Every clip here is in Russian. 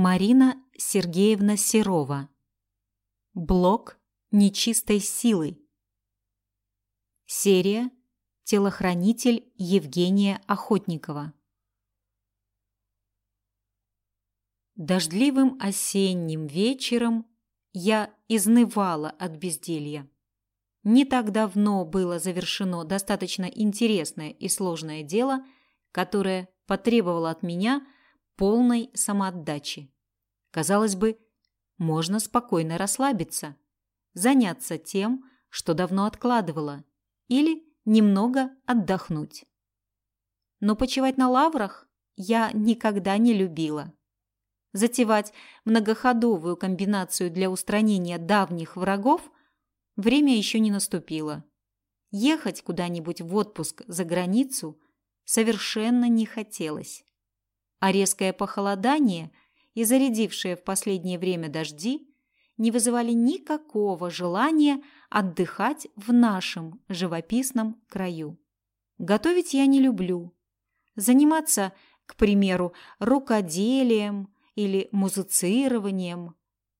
Марина Сергеевна Серова. Блок нечистой силы. Серия Телохранитель Евгения Охотникова. Дождливым осенним вечером я изнывала от безделья. Не так давно было завершено достаточно интересное и сложное дело, которое потребовало от меня – полной самоотдачи. Казалось бы, можно спокойно расслабиться, заняться тем, что давно откладывала, или немного отдохнуть. Но почивать на лаврах я никогда не любила. Затевать многоходовую комбинацию для устранения давних врагов время еще не наступило. Ехать куда-нибудь в отпуск за границу совершенно не хотелось а резкое похолодание и зарядившие в последнее время дожди не вызывали никакого желания отдыхать в нашем живописном краю. Готовить я не люблю. Заниматься, к примеру, рукоделием или музицированием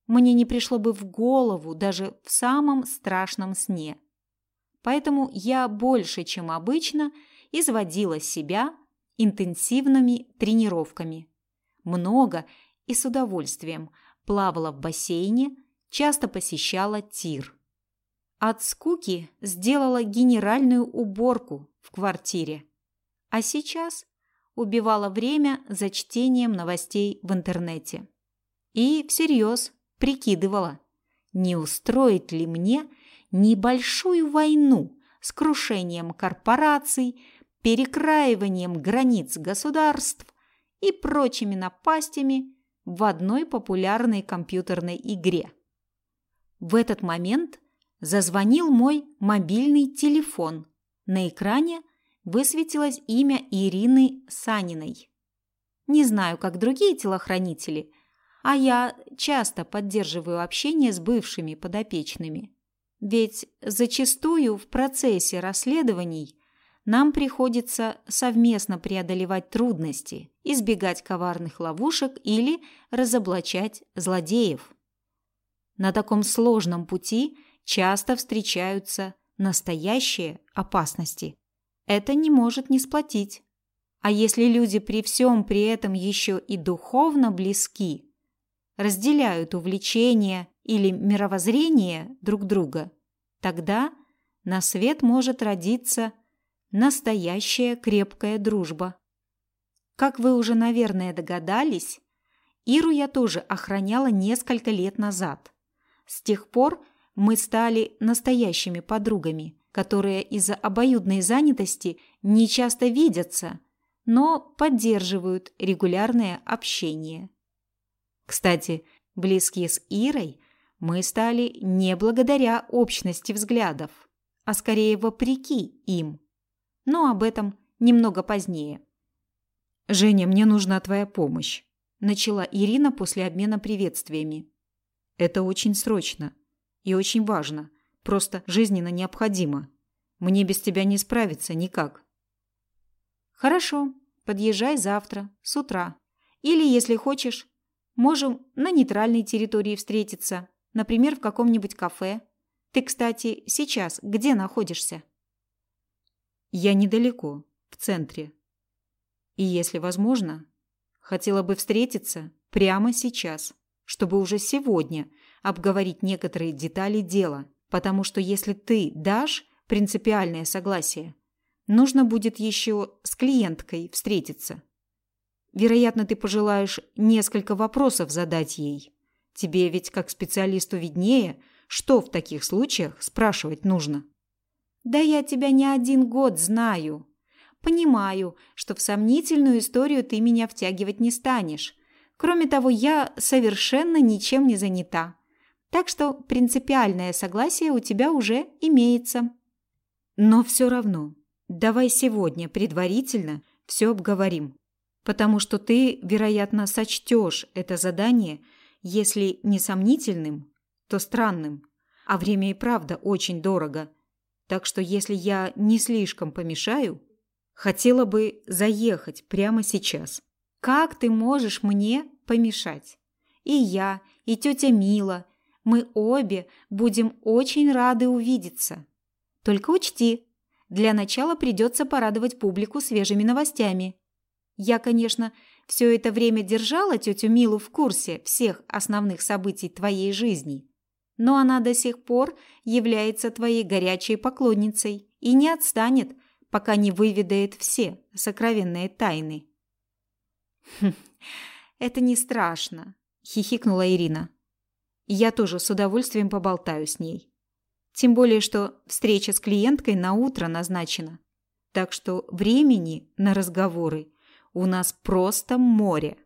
мне не пришло бы в голову даже в самом страшном сне. Поэтому я больше, чем обычно, изводила себя интенсивными тренировками. Много и с удовольствием плавала в бассейне, часто посещала тир. От скуки сделала генеральную уборку в квартире. А сейчас убивала время за чтением новостей в интернете. И всерьез прикидывала, не устроить ли мне небольшую войну с крушением корпораций, перекраиванием границ государств и прочими напастями в одной популярной компьютерной игре. В этот момент зазвонил мой мобильный телефон. На экране высветилось имя Ирины Саниной. Не знаю, как другие телохранители, а я часто поддерживаю общение с бывшими подопечными. Ведь зачастую в процессе расследований нам приходится совместно преодолевать трудности, избегать коварных ловушек или разоблачать злодеев. На таком сложном пути часто встречаются настоящие опасности. Это не может не сплотить. А если люди при всем при этом еще и духовно близки, разделяют увлечения или мировоззрение друг друга, тогда на свет может родиться Настоящая крепкая дружба. Как вы уже, наверное, догадались, Иру я тоже охраняла несколько лет назад. С тех пор мы стали настоящими подругами, которые из-за обоюдной занятости не часто видятся, но поддерживают регулярное общение. Кстати, близкие с Ирой мы стали не благодаря общности взглядов, а скорее вопреки им но об этом немного позднее. «Женя, мне нужна твоя помощь», – начала Ирина после обмена приветствиями. «Это очень срочно и очень важно, просто жизненно необходимо. Мне без тебя не справиться никак». «Хорошо, подъезжай завтра, с утра. Или, если хочешь, можем на нейтральной территории встретиться, например, в каком-нибудь кафе. Ты, кстати, сейчас где находишься?» Я недалеко, в центре. И если возможно, хотела бы встретиться прямо сейчас, чтобы уже сегодня обговорить некоторые детали дела, потому что если ты дашь принципиальное согласие, нужно будет еще с клиенткой встретиться. Вероятно, ты пожелаешь несколько вопросов задать ей. Тебе ведь как специалисту виднее, что в таких случаях спрашивать нужно. Да я тебя не один год знаю. Понимаю, что в сомнительную историю ты меня втягивать не станешь. Кроме того, я совершенно ничем не занята. Так что принципиальное согласие у тебя уже имеется. Но все равно, давай сегодня предварительно все обговорим. Потому что ты, вероятно, сочтешь это задание, если не сомнительным, то странным. А время и правда очень дорого – так что если я не слишком помешаю, хотела бы заехать прямо сейчас. Как ты можешь мне помешать? И я, и тетя Мила. Мы обе будем очень рады увидеться. Только учти, для начала придется порадовать публику свежими новостями. Я, конечно, все это время держала тетю Милу в курсе всех основных событий твоей жизни, но она до сих пор является твоей горячей поклонницей и не отстанет, пока не выведает все сокровенные тайны. «Хм, это не страшно», – хихикнула Ирина. «Я тоже с удовольствием поболтаю с ней. Тем более, что встреча с клиенткой на утро назначена. Так что времени на разговоры у нас просто море».